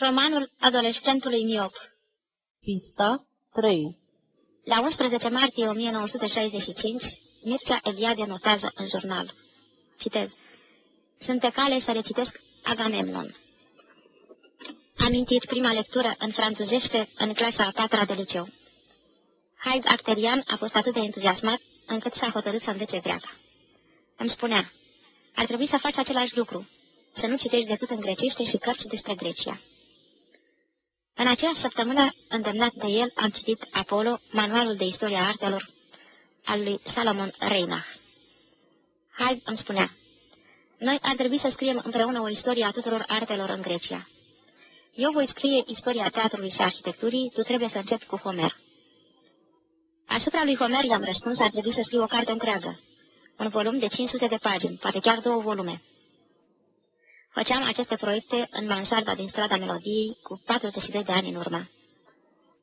Romanul adolescentului miop Pista 3 La 11 martie 1965, Mircea Eliade notează în jurnal. Citez. Sunt pe cale să recitesc Agamemnon. Amintit prima lectură în franțuzește în clasa a patra de liceu. Haid Acterian a fost atât de entuziasmat încât s-a hotărât să învețe greaca. Îmi spunea, ar trebui să faci același lucru, să nu citești decât în grecește și cărți despre Grecia. În aceeași săptămână, îndemnat de el, am citit Apollo, manualul de istoria artelor al lui Salomon Reinach. Hai, îmi spunea, noi ar trebui să scriem împreună o istorie a tuturor artelor în Grecia. Eu voi scrie istoria teatrului și arhitecturii, tu trebuie să începi cu Homer. Asupra lui Homer i-am răspuns, ar trebui să scriu o carte întreagă, un volum de 500 de pagini, poate chiar două volume. Făceam aceste proiecte în mansarda din strada Melodiei cu 42 de ani în urmă.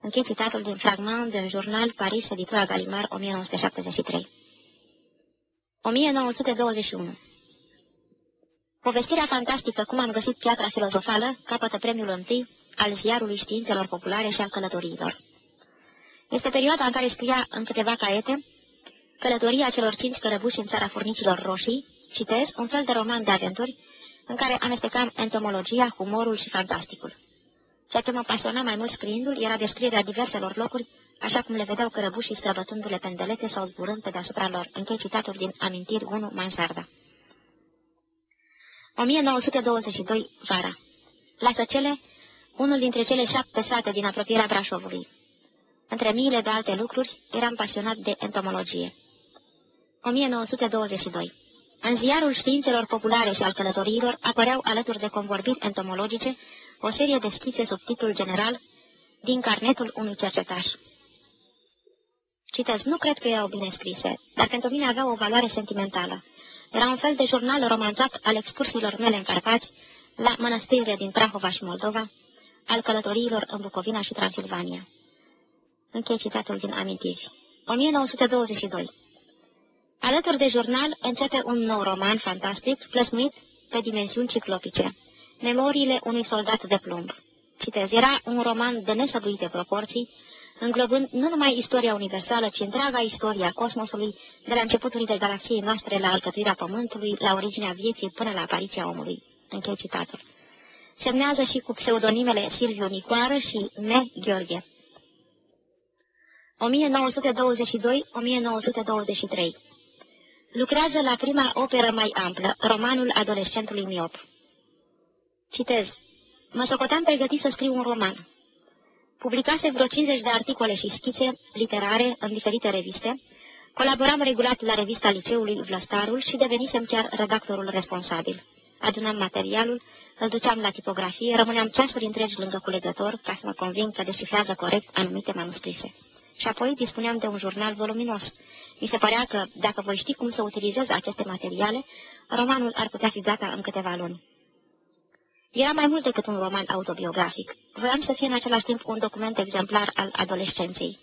Închei citatul din fragment din jurnal Paris, editura Galimar, 1973. 1921 Povestirea fantastică Cum am găsit piatra filozofală capătă premiul întâi al ziarului științelor populare și al călătoriilor. Este perioada în care scria în câteva caiete Călătoria celor cinci cărăbuși în țara furnicilor roșii, citez, un fel de roman de aventuri, în care amestecam entomologia, humorul și fantasticul. Ceea ce mă pasiona mai mult scriindu-l era descrierea diverselor locuri, așa cum le vedeau cărăbușii străbătându-le pendelete sau zburând pe deasupra lor. Închei citatul din Amintiri 1, Mansarda. 1922, vara. La Săcele, unul dintre cele șapte sate din apropierea Brașovului. Între miile de alte lucruri, eram pasionat de entomologie. 1922. În ziarul științelor populare și al călătoriilor apăreau alături de convorbiri entomologice o serie de schițe sub titlul general din carnetul unui cercetaș. Citez, nu cred că erau bine scrise, dar pentru mine aveau o valoare sentimentală. Era un fel de jurnal romanțat al excursiilor mele în Carpați, la mănăstirile din Prahova și Moldova, al călătoriilor în Bucovina și Transilvania. Închei citatul din amintiri. 1922 Alături de jurnal începe un nou roman fantastic, plăsmuit pe dimensiuni ciclopice. Memoriile unui soldat de plumb. Citez, era un roman de nesăbuite proporții, înglobând nu numai istoria universală, ci întreaga istoria cosmosului, de la începuturile galaxiei noastre la alcătuirea Pământului, la originea vieții până la apariția omului. Închei citatul. Semnează și cu pseudonimele Silviu Nicoară și Me Gheorghe. 1922-1923 Lucrează la prima operă mai amplă, romanul adolescentului miop. Citez. Mă socoteam pregătit să scriu un roman. Publicase vreo 50 de articole și schițe literare în diferite reviste, colaboram regulat la revista liceului Vlăstarul și devenisem chiar redactorul responsabil. Adunam materialul, îl duceam la tipografie, rămâneam ceasuri întregi lângă culegător ca să mă conving că descifrează corect anumite manuscrise și apoi dispuneam de un jurnal voluminos. Mi se părea că, dacă voi ști cum să utilizez aceste materiale, romanul ar putea fi gata în câteva luni. Era mai mult decât un roman autobiografic. Voiam să fie în același timp un document exemplar al adolescenței.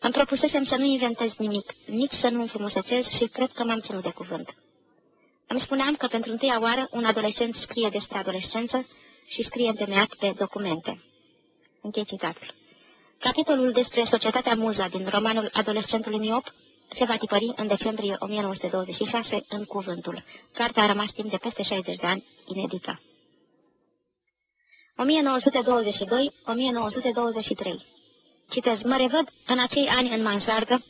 Îmi propusesem să nu inventez nimic, nici să nu înfrumusețez și cred că m-am ținut de cuvânt. Îmi spuneam că pentru întâia oară un adolescent scrie despre adolescență și scrie întemeiat pe documente. Închei citatul. Capitolul despre societatea muza din romanul adolescentului miop se va tipări în decembrie 1926 în Cuvântul. Cartea a rămas timp de peste 60 de ani inedită. 1922-1923 Citez, mă revăd în acei ani în mansardă,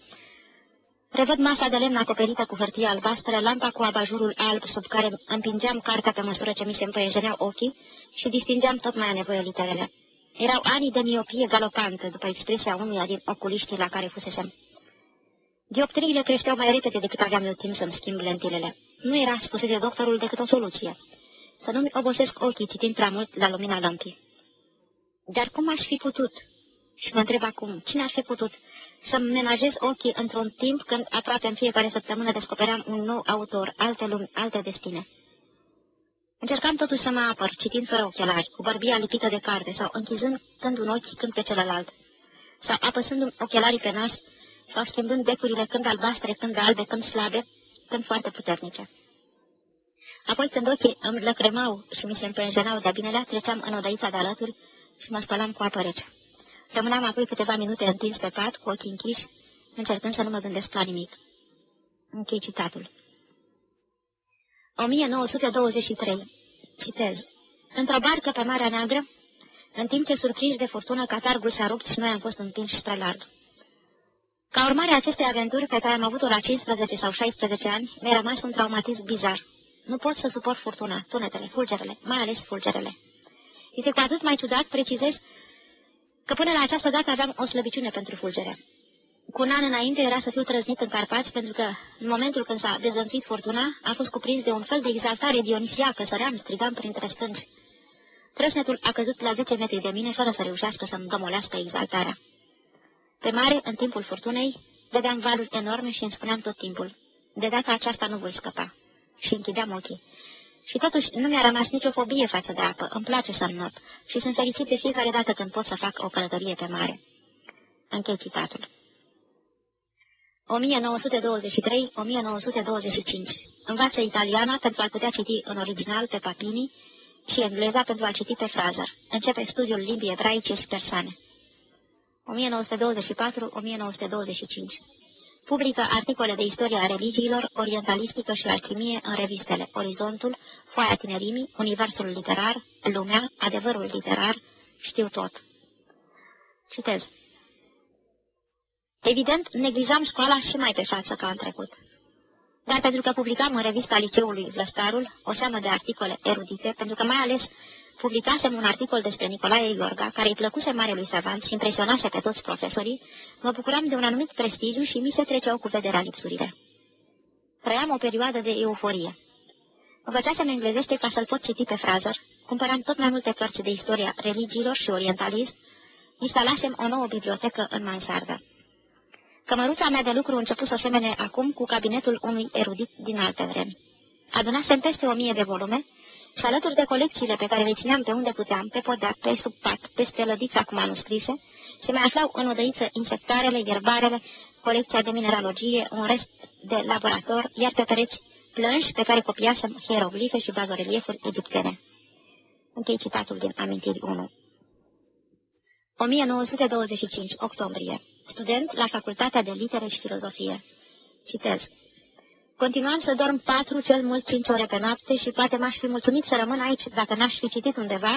revăd masa de lemn acoperită cu hârtie albastră, lampa cu abajurul alb sub care împingeam cartea pe măsură ce mi se împăiejeneau ochii și distingeam tot mai a nevoie literele. Erau ani de miopie galopantă, după expresia unuia din oculiștii la care fusesem. Dioptriile creșteau mai repede decât aveam eu timp să-mi schimb lentilele. Nu era, spusese doctorul, decât o soluție. Să nu-mi obosesc ochii citind prea mult la lumina lămpii. Dar cum aș fi putut? Și mă întreb acum, cine aș fi putut să-mi menajez ochii într-un timp când aproape în fiecare săptămână descopeream un nou autor, alte lumi, alte destine? Încercam totuși să mă apăr, citind fără ochelari, cu bărbia lipită de carte, sau închizând când un ochi, când pe celălalt, sau apăsându-mi ochelarii pe nas, sau schimbând becurile când albastre, când albe, când slabe, când foarte puternice. Apoi, când ochii îmi lăcrămau și mi se împrânjenau de binelea, treceam în odăița de alături și mă spălam cu apă rece. Rămâneam apoi câteva minute întins pe pat, cu ochii închiși, încercând să nu mă gândesc la nimic. Închei citatul. 1923. Citez. Într-o barcă pe Marea Neagră, în timp ce surprinși de furtună, catargul s-a rupt și noi am fost împinși spre larg. Ca urmare a acestei aventuri pe care am avut-o la 15 sau 16 ani, mi-a rămas un traumatism bizar. Nu pot să suport furtuna, tunetele, fulgerele, mai ales fulgerele. Este cu atât mai ciudat, precizez, că până la această dată aveam o slăbiciune pentru fulgere. Cu un an înainte era să fiu trăznit în Carpați, pentru că, în momentul când s-a dezănțuit furtuna, a fost cuprins de un fel de exaltare dionisiacă, săream, strigam printre stânci. Trăsnetul a căzut la 10 metri de mine, fără să reușească să-mi domolească exaltarea. Pe mare, în timpul furtunei, vedeam valuri enorme și îmi spuneam tot timpul, de data aceasta nu voi scăpa. Și închideam ochii. Și totuși nu mi-a rămas nicio fobie față de apă, îmi place să not și sunt fericit de fiecare dată când pot să fac o călătorie pe mare. Închei citatul. 1923-1925. Învață italiana pentru a putea citi în original pe Papini și engleza pentru a citi pe Fraser. Începe studiul limbii ebraice și persane. 1924-1925. Publică articole de istorie a religiilor, orientalistică și alchimie în revistele Orizontul, Foaia Tinerimii, Universul Literar, Lumea, Adevărul Literar, Știu Tot. Citez. Evident, neglijam școala și mai pe față ca în trecut. Dar pentru că publicam în revista liceului Vlăstarul o seamă de articole erudite, pentru că mai ales publicasem un articol despre Nicolae Iorga, care îi plăcuse marelui savant și impresionase pe toți profesorii, mă bucuram de un anumit prestigiu și mi se treceau cu vederea lipsurile. Trăiam o perioadă de euforie. Învățasem englezește ca să-l pot citi pe Fraser, cumpăram tot mai multe cărți de istoria religiilor și orientalism, instalasem o nouă bibliotecă în mansardă. Cămăruța mea de lucru început să semene acum cu cabinetul unui erudit din alte vremi. Adunasem peste o mie de volume și alături de colecțiile pe care le țineam pe unde puteam, pe podea, pe sub pat, pe stelădița cu manuscrise, se mai aflau în odăiță insectarele, ierbarele, colecția de mineralogie, un rest de laborator, iar pe pereți plânși pe care copiasem hieroglife și bazoreliefuri egiptene. Închei citatul din Amintiri 1. 1925, octombrie student la Facultatea de Litere și Filozofie. Citez. Continuam să dorm patru, cel mult cinci ore pe noapte și poate m-aș fi mulțumit să rămân aici dacă n-aș fi citit undeva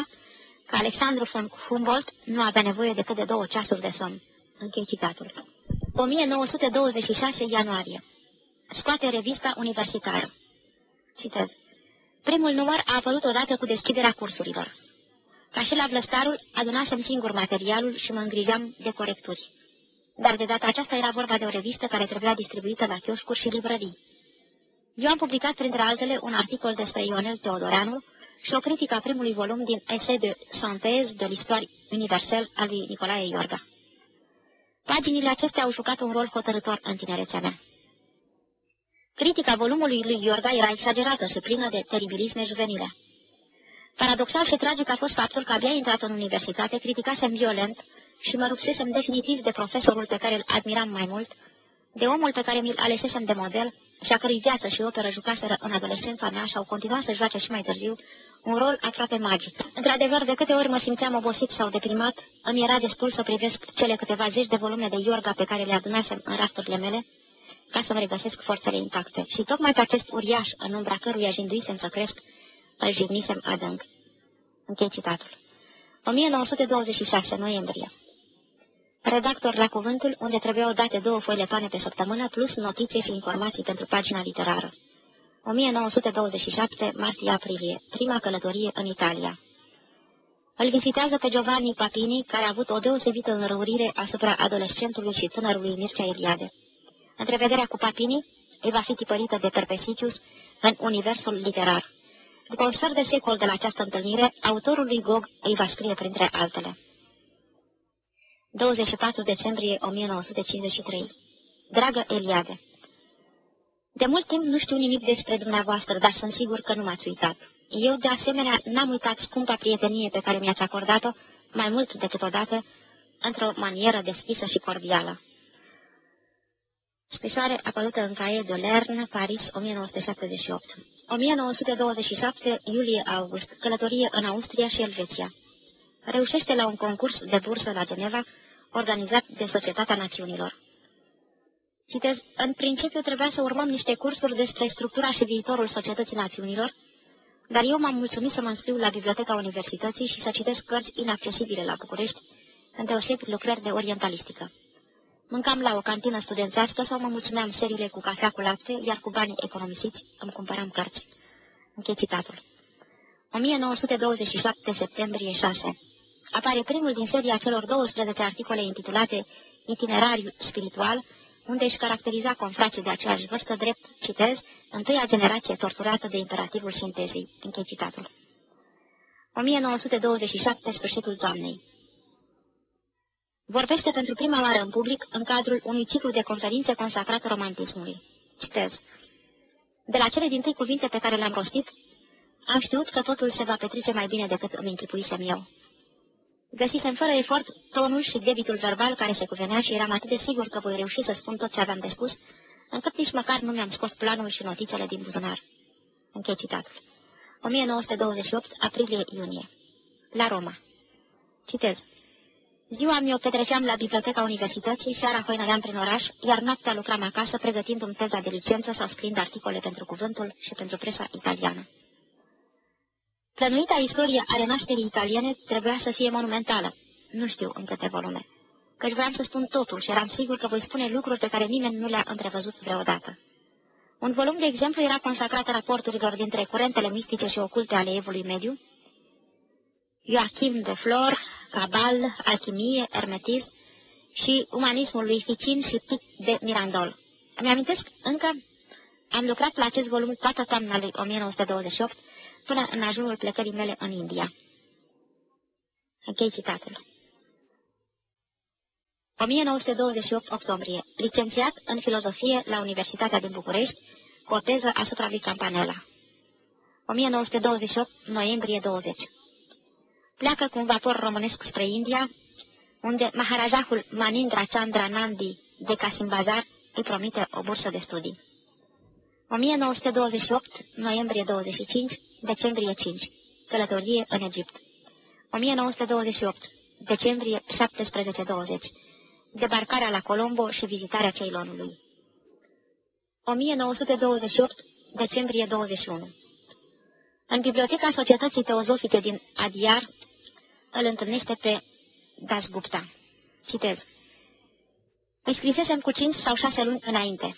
că Alexandru von Humboldt nu avea nevoie decât de două ceasuri de somn. Închei citatul. 1926 ianuarie. Scoate revista universitară. Citez. Primul număr a apărut odată cu deschiderea cursurilor. Ca și la Vlăstarul, adunasem singur materialul și mă îngrijeam de corecturi dar de data aceasta era vorba de o revistă care trebuia distribuită la chioșcuri și librării. Eu am publicat, printre altele, un articol despre Ionel Teodoreanu și o critică a primului volum din Essai de Synthèse de l'Histoire universelle al lui Nicolae Iorga. Paginile acestea au jucat un rol hotărător în tinerețea mea. Critica volumului lui Iorga era exagerată și plină de teribilisme juvenile. Paradoxal și tragic a fost faptul că abia intrat în universitate, criticasem violent și mă rupsesem definitiv de profesorul pe care îl admiram mai mult, de omul pe care mi-l alesesem de model și a cărui viață și operă jucaseră în adolescența mea și au continuat să joace și mai târziu un rol aproape magic. Într-adevăr, de câte ori mă simțeam obosit sau deprimat, îmi era destul să privesc cele câteva zeci de volume de Iorga pe care le adunasem în rafturile mele, ca să-mi regăsesc forțele intacte. Și tocmai pe acest uriaș, în umbra căruia jinduisem să cresc, îl jignisem adânc. Închei citatul. 1926 noiembrie redactor la cuvântul, unde trebuiau date două foi letane pe săptămână, plus notițe și informații pentru pagina literară. 1927, martie-aprilie, prima călătorie în Italia. Îl vizitează pe Giovanni Papini, care a avut o deosebită înrăurire asupra adolescentului și tânărului Mircea Eliade. Întrevederea cu Papini îi va fi tipărită de Perpesicius în universul literar. După un sfert de secol de la această întâlnire, autorul lui Gog îi va scrie printre altele. 24 decembrie 1953 Dragă Eliade, De mult timp nu știu nimic despre dumneavoastră, dar sunt sigur că nu m-ați uitat. Eu, de asemenea, n-am uitat scumpa prietenie pe care mi-ați acordat-o, mai mult decât odată, într-o manieră deschisă și cordială. Scrisoare apărută în caie de Lern, Paris, 1978. 1927, iulie-august, călătorie în Austria și Elveția. Reușește la un concurs de bursă la Geneva, organizat de Societatea Națiunilor. Citez, în principiu trebuia să urmăm niște cursuri despre structura și viitorul Societății Națiunilor, dar eu m-am mulțumit să mă înscriu la Biblioteca Universității și să citesc cărți inaccesibile la București, îndeosebi lucrări de orientalistică. Mâncam la o cantină studențească sau mă mulțumeam seriile cu cafea cu lapte, iar cu banii economisiți îmi cumpăram cărți. Închei citatul. 1927 septembrie 6 Apare primul din seria celor 12 articole intitulate Itinerariu spiritual, unde își caracteriza confrații de aceeași vârstă drept, citez, întâia generație torturată de imperativul sintezei. Închei citatul. 1927, sfârșitul toamnei. Vorbește pentru prima oară în public în cadrul unui ciclu de conferințe consacrat romantismului. Citez. De la cele din tâi cuvinte pe care le-am rostit, am știut că totul se va petrece mai bine decât îmi închipuisem eu. Găsisem fără efort tonul și debitul verbal care se cuvenea și eram atât de sigur că voi reuși să spun tot ce aveam de spus, încât nici măcar nu mi-am scos planul și notițele din buzunar. Închei citatul. 1928, aprilie-iunie. La Roma. Citez. Ziua mi-o petreceam la biblioteca universității, seara hoinăleam prin oraș, iar noaptea lucram acasă, pregătindu-mi teza de licență sau scriind articole pentru cuvântul și pentru presa italiană. Plănuita istorie a renașterii italiene trebuia să fie monumentală, nu știu în câte volume, căci vreau să spun totul și eram sigur că voi spune lucruri pe care nimeni nu le-a întrevăzut vreodată. Un volum, de exemplu, era consacrat raporturilor dintre curentele mistice și oculte ale evului mediu, Joachim de Flor, Cabal, alchimie, hermetism și umanismul lui Ficin și Pic de Mirandol. Îmi amintesc încă, am lucrat la acest volum toată toamna lui 1928, până în ajunul plecării mele în India. Închei citatul. 1928 octombrie. Licențiat în filozofie la Universitatea din București, cu o teză asupra lui Campanella. 1928 noiembrie 20. Pleacă cu un vapor românesc spre India, unde Maharajahul Manindra Chandra Nandi de Kasimbazar îi promite o bursă de studii. 1928, noiembrie 25, decembrie 5, călătorie în Egipt. 1928, decembrie 17-20, debarcarea la Colombo și vizitarea Ceilonului. 1928, decembrie 21. În Biblioteca Societății Teozofice din Adiar îl întâlnește pe Dasgupta. Citez. Îi scrisesem cu cinci sau șase luni înainte.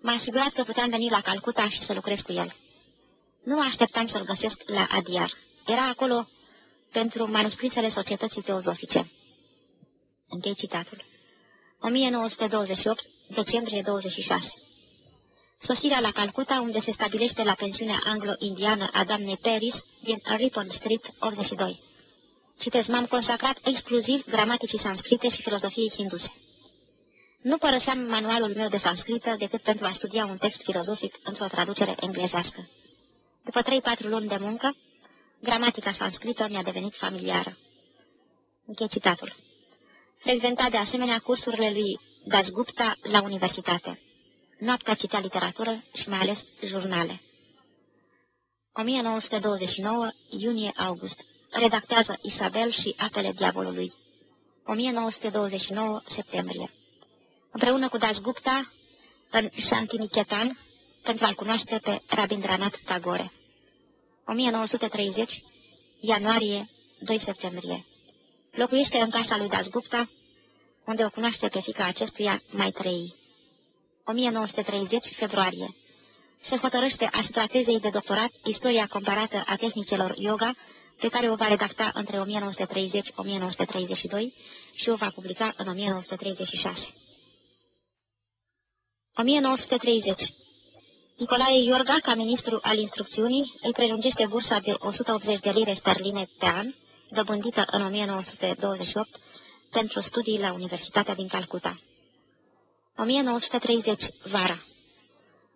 M-a asigurat că puteam veni la Calcuta și să lucrez cu el. Nu așteptam să-l găsesc la Adiar. Era acolo pentru manuscrisele Societății Teozofice. Închei citatul. 1928, decembrie 26. Sosirea la Calcuta, unde se stabilește la pensiunea anglo-indiană a doamnei Paris, din Ripon Street, 82. Citez, m-am consacrat exclusiv gramaticii sanscrite și filozofiei hinduse. Nu părăseam manualul meu de sanscrită decât pentru a studia un text filozofic într-o traducere englezească. După trei-patru luni de muncă, gramatica sanscrită mi-a devenit familiară. Închei citatul. Frecventa de asemenea cursurile lui Dasgupta la universitate. Noaptea citea literatură și mai ales jurnale. 1929, iunie-august. Redactează Isabel și Apele Diavolului. 1929, septembrie împreună cu Das Gupta în Shantiniketan pentru a-l cunoaște pe Rabindranath Tagore. 1930, ianuarie, 2 septembrie. Locuiește în casa lui Das Gupta, unde o cunoaște pe fica acestuia mai trei. 1930, februarie. Se hotărăște asupra tezei de doctorat Istoria comparată a tehnicelor yoga, pe care o va redacta între 1930-1932 și o va publica în 1936. 1930. Nicolae Iorga, ca ministru al instrucțiunii, îi prelungește bursa de 180 de lire sterline pe an, dobândită în 1928 pentru studii la Universitatea din Calcuta. 1930. Vara.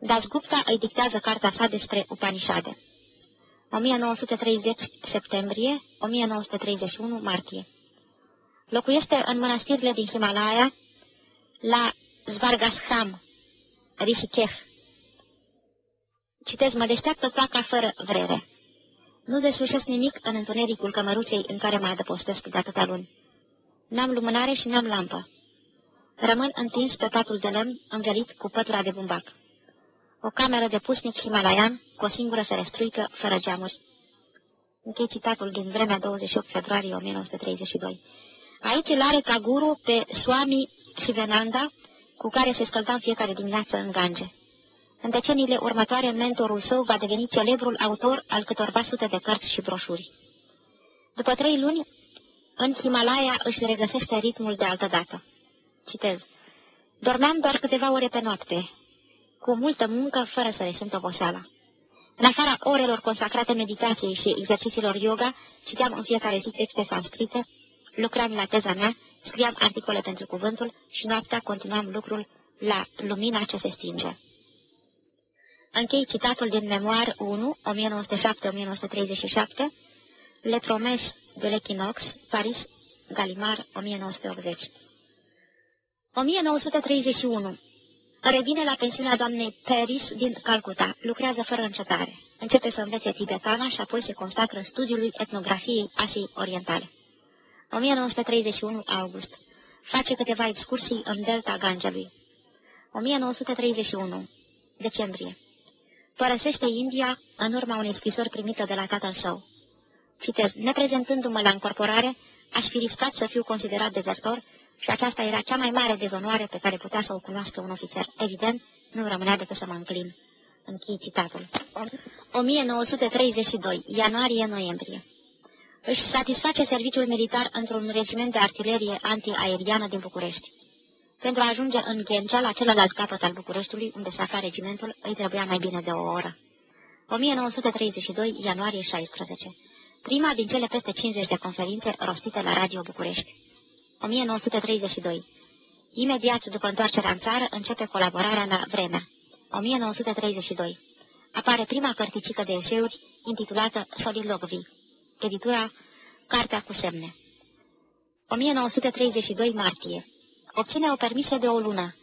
Das Gupta îi dictează cartea sa despre Upanishade. 1930. Septembrie. 1931. Martie. Locuiește în mănăstirile din Himalaya, la Svargasham, Risichef. Citez, mă deșteaptă placa fără vrere. Nu deslușesc nimic în întunericul cămăruței în care mă adăpostesc de atâtea luni. N-am lumânare și n-am lampă. Rămân întins pe patul de lemn, învelit cu pătura de bumbac. O cameră de pusnic himalaian, cu o singură ferestruică, fără geamuri. Închei citatul din vremea 28 februarie 1932. Aici îl are ca guru pe Swami Shivananda, cu care se scălda în fiecare dimineață în Gange. În deceniile următoare, mentorul său va deveni celebrul autor al câtorva sute de cărți și broșuri. După trei luni, în Himalaya își regăsește ritmul de altă dată. Citez. Dormeam doar câteva ore pe noapte, cu multă muncă, fără să resimt oboseala. În afara orelor consacrate meditației și exercițiilor yoga, citeam în fiecare zi texte sanscrite, lucram la teza mea, scriam articole pentru cuvântul și noaptea continuam lucrul la lumina ce se stinge. Închei citatul din Memoir 1, 1907-1937, Le Promes de l'Equinox, Paris, Galimar, 1980. 1931. Revine la pensiunea doamnei Paris din Calcuta. Lucrează fără încetare. Începe să învețe tibetana și apoi se consacră studiului etnografiei Asiei Orientale. 1931 august. Face câteva excursii în delta Gangelui. 1931 decembrie. Părăsește India în urma unei scrisori primite de la tatăl său. Citez, neprezentându-mă la încorporare, aș fi riscat să fiu considerat dezertor și aceasta era cea mai mare dezonoare pe care putea să o cunoască un ofițer. Evident, nu rămânea decât să mă înclin. Închei citatul. 1932, ianuarie-noiembrie. Își satisface serviciul militar într-un regiment de artilerie antiaeriană din București. Pentru a ajunge în Ghencea, la celălalt capăt al Bucureștiului, unde se afla regimentul, îi trebuia mai bine de o oră. 1932, ianuarie 16. Prima din cele peste 50 de conferințe rostite la Radio București. 1932. Imediat după întoarcerea în țară, începe colaborarea la Vremea. 1932. Apare prima cărticică de eseuri intitulată Solilogvi. Editura Cartea cu semne. 1932 martie. Obține o permisie de o lună,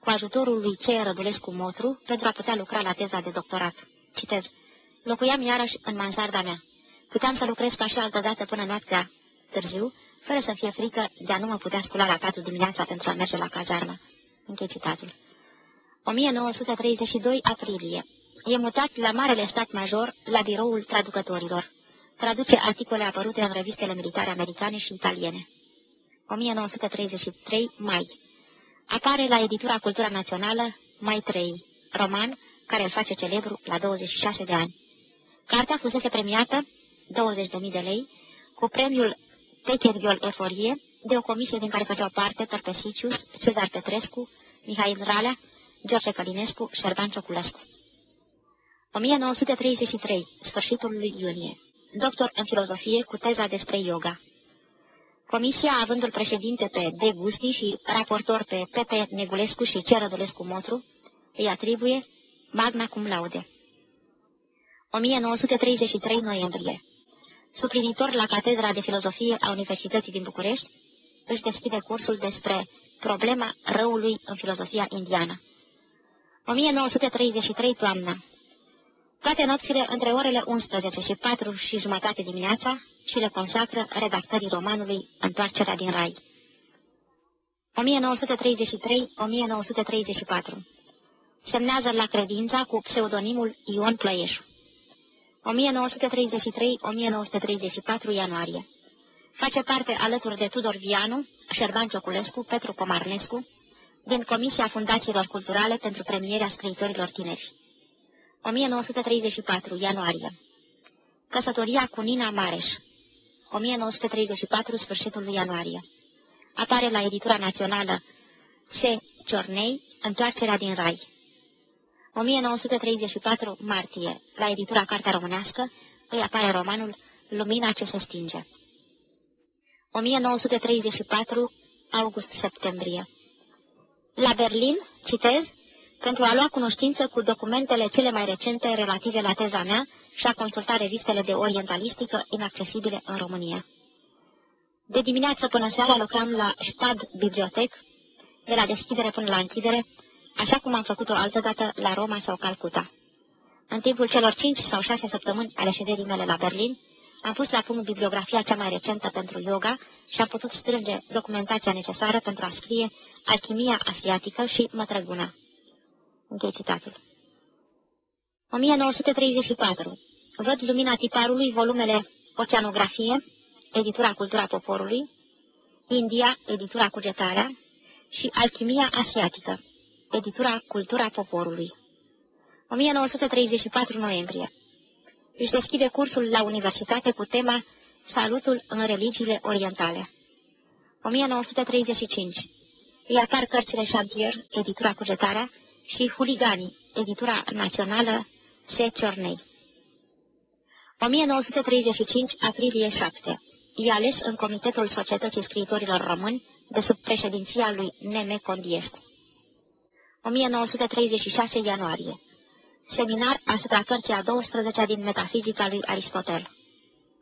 cu ajutorul lui C. Rădulescu Motru, pentru a putea lucra la teza de doctorat. Citez. Locuiam iarăși în mansarda mea. Puteam să lucrez ca și altă dată până noaptea târziu, fără să fie frică de a nu mă putea scula la patru dimineața pentru a merge la cazarmă. Închei citatul. 1932 aprilie. E mutat la Marele Stat Major, la biroul traducătorilor. Traduce articole apărute în revistele militare americane și italiene. 1933 mai. Apare la editura Cultura Națională Mai 3, roman care îl face celebru la 26 de ani. Cartea fusese premiată 20.000 de lei cu premiul Techeriol Eforie de o comisie din care făceau parte Tărpesicius, Cezar Petrescu, Mihail Ralea, George Călinescu, Șerban Cioculescu. 1933, sfârșitul lui iunie. Doctor în filozofie cu teza despre yoga. Comisia, avându-l președinte pe D. Gusti și raportor pe Pepe Negulescu și Cerădulescu Motru, îi atribuie magna cum laude. 1933 noiembrie. Suplinitor la Catedra de Filozofie a Universității din București, își deschide cursul despre problema răului în filozofia indiană. 1933 toamnă. Toate nopțile între orele 11 și 4 și jumătate dimineața și le consacră redactării romanului Întoarcerea din Rai. 1933-1934 Semnează la credința cu pseudonimul Ion Plăieșu. 1933-1934 ianuarie. Face parte alături de Tudor Vianu, Șerban Cioculescu, Petru Comarnescu, din Comisia Fundațiilor Culturale pentru Premierea Scriitorilor Tineri. 1934 ianuarie. Căsătoria cu Nina Mareș. 1934 sfârșitul lui ianuarie. Apare la editura națională Se Ciornei, Întoarcerea din Rai. 1934 martie, la editura Cartea Românească, îi apare romanul Lumina ce se stinge. 1934 august-septembrie. La Berlin, citez, pentru a lua cunoștință cu documentele cele mai recente relative la teza mea și a consulta revistele de orientalistică inaccesibile în România. De dimineață până seara lucram la Stad Bibliotec, de la deschidere până la închidere, așa cum am făcut-o altădată la Roma sau Calcuta. În timpul celor cinci sau șase săptămâni ale șederii mele la Berlin, am pus la punct bibliografia cea mai recentă pentru yoga și am putut strânge documentația necesară pentru a scrie Alchimia asiatică și Mătrăguna. Închei citatul. 1934. Văd lumina tiparului volumele Oceanografie, editura Cultura Poporului, India, editura Cugetarea și Alchimia Asiatică, editura Cultura Poporului. 1934 noiembrie. Își deschide cursul la universitate cu tema Salutul în religiile orientale. 1935. Îi apar cărțile Chantier, editura Cugetarea, și Huliganii, editura națională C. Ciornei. 1935, aprilie 7. E ales în Comitetul Societății Scriitorilor Români de sub președinția lui Neme Condiest. 1936 ianuarie. Seminar asupra cărții a 12 din Metafizica lui Aristotel.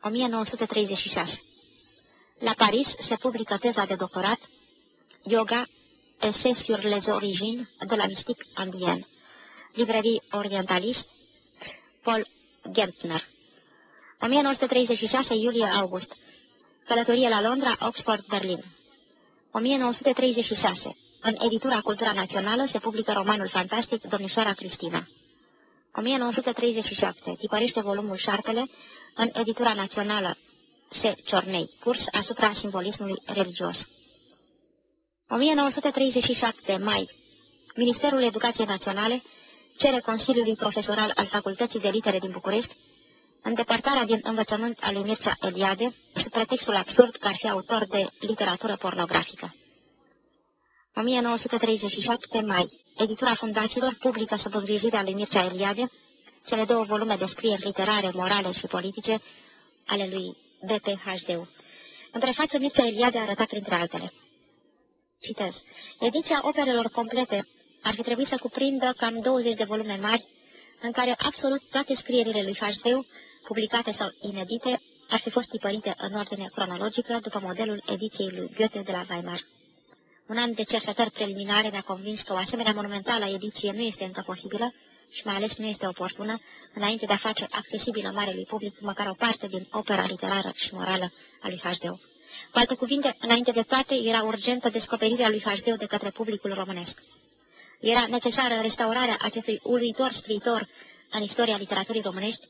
1936. La Paris se publică teza de doctorat Yoga, Essai sur les origines de la mystique indienne. Librării Orientalist, Paul Gertner. 1936 iulie-august. Călătorie la Londra, Oxford, Berlin. 1936. În editura Cultura Națională se publică romanul fantastic Domnișoara Cristina. 1937. Tipărește volumul Șarpele în editura națională Se Ciornei, curs asupra simbolismului religios. 1937. Mai. Ministerul Educației Naționale cere Consiliului Profesoral al Facultății de Litere din București îndepărtarea din învățământ al lui Mircea Eliade și pretextul absurd că ar fi autor de literatură pornografică. 1937 mai. Editura fundațiilor publică sub îngrijirea lui Mircea Eliade cele două volume de scrieri literare, morale și politice ale lui B.P.H.D.U. În prefață, Mircea Eliade a arătat printre altele. Citez. Ediția operelor complete ar fi trebuit să cuprindă cam 20 de volume mari, în care absolut toate scrierile lui H.D.U., publicate sau inedite, ar fi fost tipărite în ordine cronologică după modelul ediției lui Goethe de la Weimar. Un an de cercetări preliminare mi-a convins că o asemenea monumentală ediție nu este încă posibilă și mai ales nu este oportună înainte de a face accesibilă marelui public măcar o parte din opera literară și morală a lui H.D.U. Cu alte cuvinte, înainte de toate, era urgentă descoperirea lui H.D.U. de către publicul românesc. Era necesară restaurarea acestui uluitor scriitor în istoria literaturii românești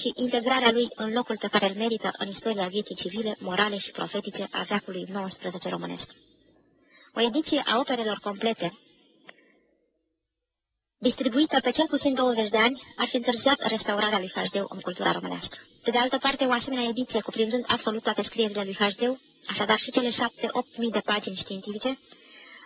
și integrarea lui în locul pe care îl merită în istoria vieții civile, morale și profetice a veacului XIX românesc. O ediție a operelor complete, distribuită pe cel puțin 20 de ani, ar fi întârziat restaurarea lui Hajdeu în cultura românească. Pe de altă parte, o asemenea ediție, cuprinzând absolut toate scrierile lui Hajdeu, așadar și cele șapte-opt mii de pagini științifice,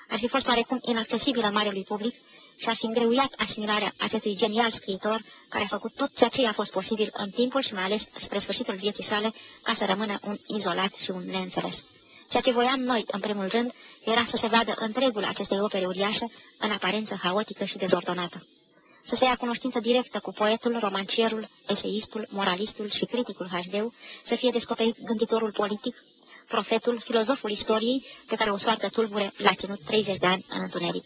ar fi fost oarecum inaccesibilă marelui public și ar fi îngreuiat asimilarea acestui genial scriitor care a făcut tot ceea ce a fost posibil în timpul și mai ales spre sfârșitul vieții sale ca să rămână un izolat și un neînțeles. Ceea ce voiam noi, în primul rând, era să se vadă întregul acestei opere uriașe în aparență haotică și dezordonată. Să se ia cunoștință directă cu poetul, romancierul, eseistul, moralistul și criticul HD, să fie descoperit gânditorul politic, profetul, filozoful istoriei, pe care o soartă tulbure l-a ținut 30 de ani în întuneric.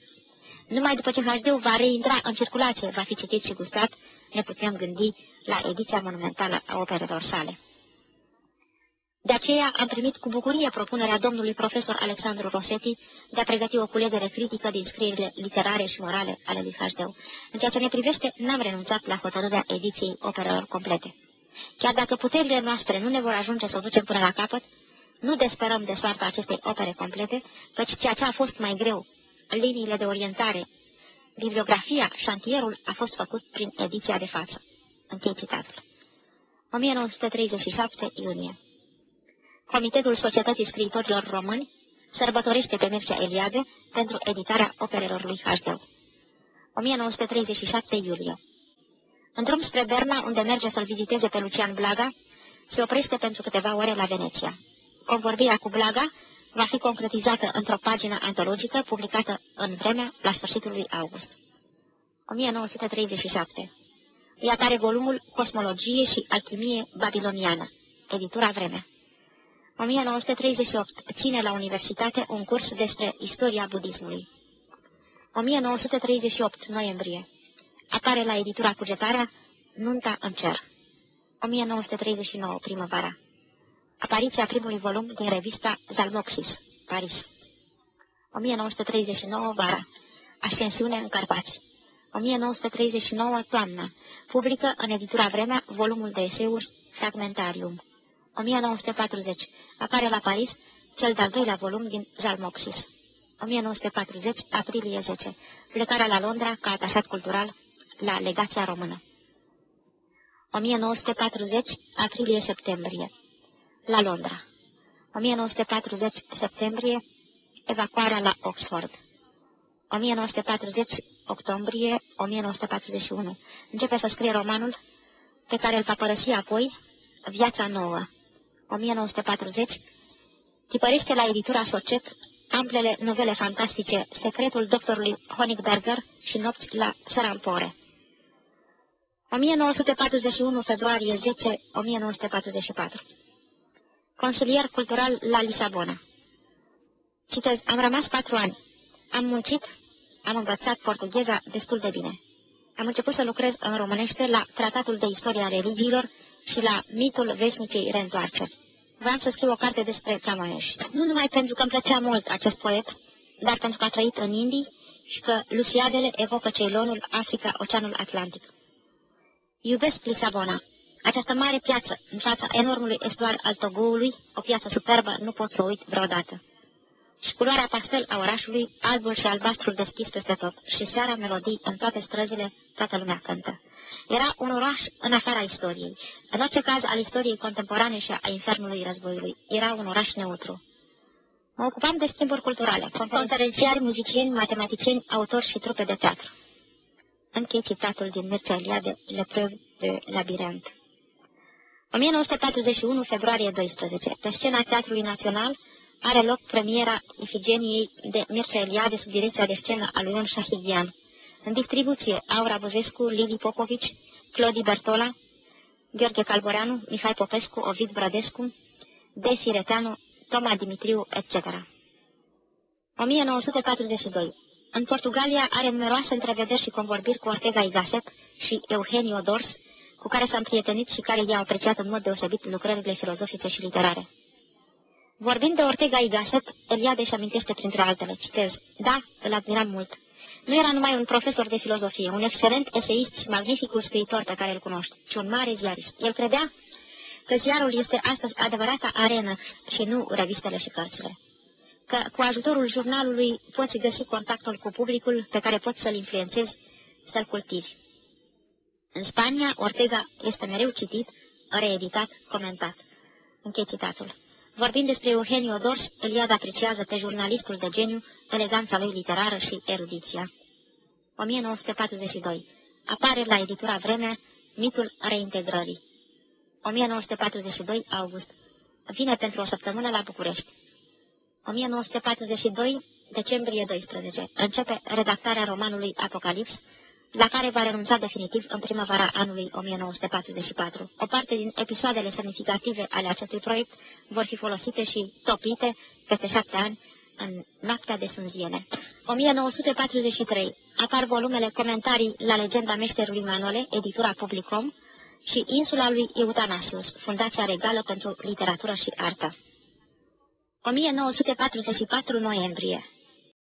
Numai după ce hd va reintra în circulație, va fi citit și gustat, ne putem gândi la ediția monumentală a operelor sale. De aceea am primit cu bucurie propunerea domnului profesor Alexandru Rosetti de a pregăti o culegere critică din scrierile literare și morale ale lui Hajdeu. În ceea ce ne privește, n-am renunțat la hotărârea ediției operelor complete. Chiar dacă puterile noastre nu ne vor ajunge să o ducem până la capăt, nu desperăm de soarta acestei opere complete, căci ceea ce a fost mai greu, liniile de orientare, bibliografia, șantierul a fost făcut prin ediția de față. Închei citatul. 1937 iunie Comitetul Societății Scriitorilor Români sărbătorește pe Mircea Eliade pentru editarea operelor lui Hajdeu. 1937 iulie În drum spre Berna, unde merge să-l viziteze pe Lucian Blaga, se oprește pentru câteva ore la Veneția. Convorbirea cu Blaga va fi concretizată într-o pagină antologică publicată în vremea la sfârșitul lui august. 1937 Îi apare volumul Cosmologie și Alchimie Babiloniană, editura Vremea. 1938 ține la universitate un curs despre istoria budismului. 1938 noiembrie. Apare la editura Cugetarea Nunta în cer. 1939 primăvara. Apariția primului volum din revista Zalmoxis, Paris. 1939 vara. Ascensiune în Carpați. 1939 toamna. Publică în editura Vremea volumul de eseuri Fragmentarium. 1940. Apare la Paris cel de-al doilea volum din Zalmoxis. 1940, aprilie 10. Plecarea la Londra ca atașat cultural la Legația Română. 1940, aprilie-septembrie. La Londra. 1940, septembrie, evacuarea la Oxford. 1940, octombrie 1941. Începe să scrie romanul pe care îl va părăsi apoi Viața nouă. 1940. Tipărește la editura Societ amplele novele fantastice Secretul doctorului Honigberger și Nopți la Serampore. 1941 februarie 10 1944 Consilier cultural la Lisabona Citez, am rămas patru ani. Am muncit, am învățat portugheza destul de bine. Am început să lucrez în românește la Tratatul de Istoria Religiilor și la Mitul Veșnicei Reîntoarceri. Vreau să scriu o carte despre Camões. Nu numai pentru că îmi plăcea mult acest poet, dar pentru că a trăit în Indii și că Luciadele evocă Ceylonul, Africa, Oceanul Atlantic. Iubesc Lisabona, această mare piață, în fața enormului estuar al Togoului, o piață superbă, nu pot să o uit vreodată. Și culoarea pastel a orașului, albul și albastrul deschis peste tot, și seara melodii în toate străzile, toată lumea cântă. Era un oraș în afara istoriei, în orice caz al istoriei contemporane și a infernului războiului. Era un oraș neutru. Mă ocupam de schimburi culturale, conferențiari, muzicieni, matematicieni, autori și trupe de teatru. Închei citatul din Mircea Eliade, Le Preuve de Labirint. 1941, februarie 12. Pe scena Teatrului Național are loc premiera Ifigeniei de Mircea Eliade sub direcția de scenă a lui Ion Shahidian. În distribuție, Aura Băzescu, Lili Popovici, Clodi Bertola, Gheorghe Calboreanu, Mihai Popescu, Ovid Bradescu, Desi Reteanu, Toma Dimitriu, etc. 1942. În Portugalia are numeroase întrevederi și convorbiri cu Ortega y Gasset și Eugenio Dors, cu care s-a împrietenit și care i-a apreciat în mod deosebit lucrările filozofice și literare. Vorbind de Ortega y Gasset, Eliade își amintește printre altele, citez, Da, îl admiram mult. Nu era numai un profesor de filozofie, un excelent eseist și magnificul scriitor pe care îl cunoști, ci un mare ziarist. El credea că ziarul este astăzi adevărata arenă și nu revistele și cărțile. Că cu ajutorul jurnalului poți găsi contactul cu publicul pe care poți să-l influențezi, să-l cultivi. În Spania, Ortega este mereu citit, reeditat, comentat. Închei citatul. Vorbind despre Eugenio Dors, Eliad apreciază pe jurnalistul de geniu, eleganța lui literară și erudiția. 1942. Apare la editura Vremea mitul reintegrării. 1942, august. Vine pentru o săptămână la București. 1942, decembrie 12. Începe redactarea romanului Apocalips, la care va renunța definitiv în primăvara anului 1944. O parte din episoadele semnificative ale acestui proiect vor fi folosite și topite peste șapte ani în Noaptea de Sânziene. 1943. Apar volumele Comentarii la legenda meșterului Manole, editura Publicom, și Insula lui Eutanasius, Fundația Regală pentru Literatură și Artă. 1944 noiembrie